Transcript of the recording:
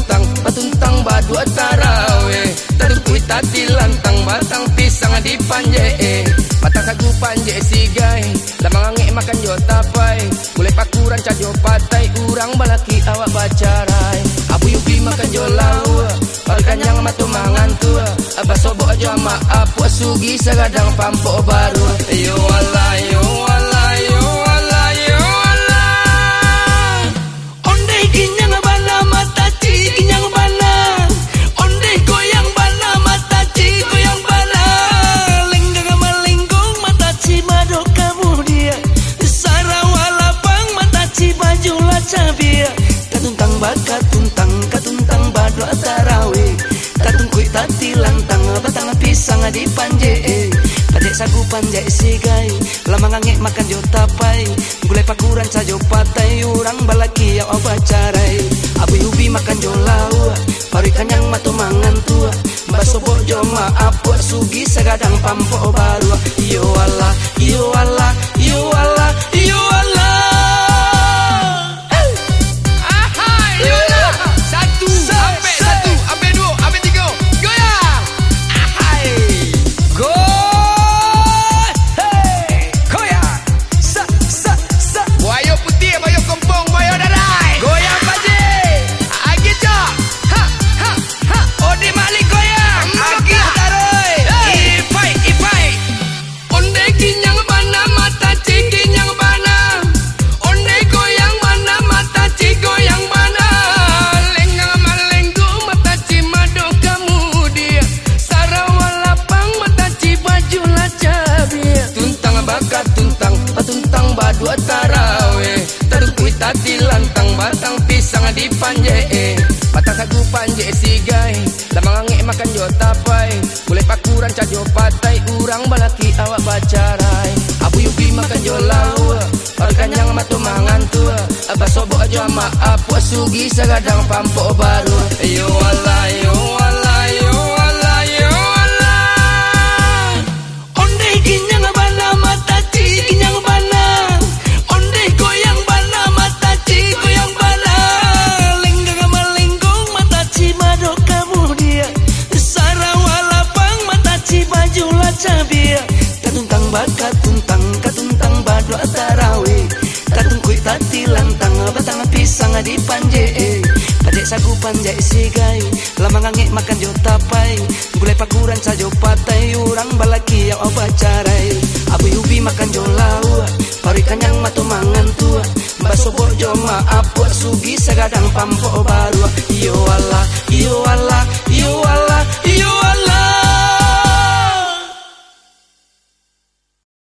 patuntang patuntang badu atarawe tadukui tati lantang batang pisang di panje batang sagu panje sigai lamang ange makan jo tapai. Boleh pakuran cajo patai urang balaki awak bacarai abu yuki makan jo lau balkan yang matu mangan tua. Abah sobo jo ama apu sugi sagadang pampo Pajak sagu panjai sigai. Lama ngangek makan jo tapai. Gulai pakuran sajo patai. Urang balaki ya obacarai Abu ubi makan jo lau Pari kanyang mato mangan tua. Baso bojo ma apu sugi segadang pampo baru Yo Allah, Tati lantang Batang pisang di panje eh. Batang sagu panje sigai Lamang angin makan jo tapai. Boleh pakuran cajo patai Urang balaki awak bacarai. Abu yubi makan jo lau Perkanyang matu mangan tua. Abah sobok aja ma apu sugi Segadang pampok baru. Yo Allah Katuntang tuntang katuntang bado atarawe Tatung kuy tati lantang batang pisang di panje Pajak sagu panjai sigai Lama ngangek makan jo tapai. Gulai pakuran sajo patai Urang balaki yang obacarai Abu ubi makan jo lau Pari kanyang matu mangan tua. Baso bojo ma apu sugi segadang pampo baru Yo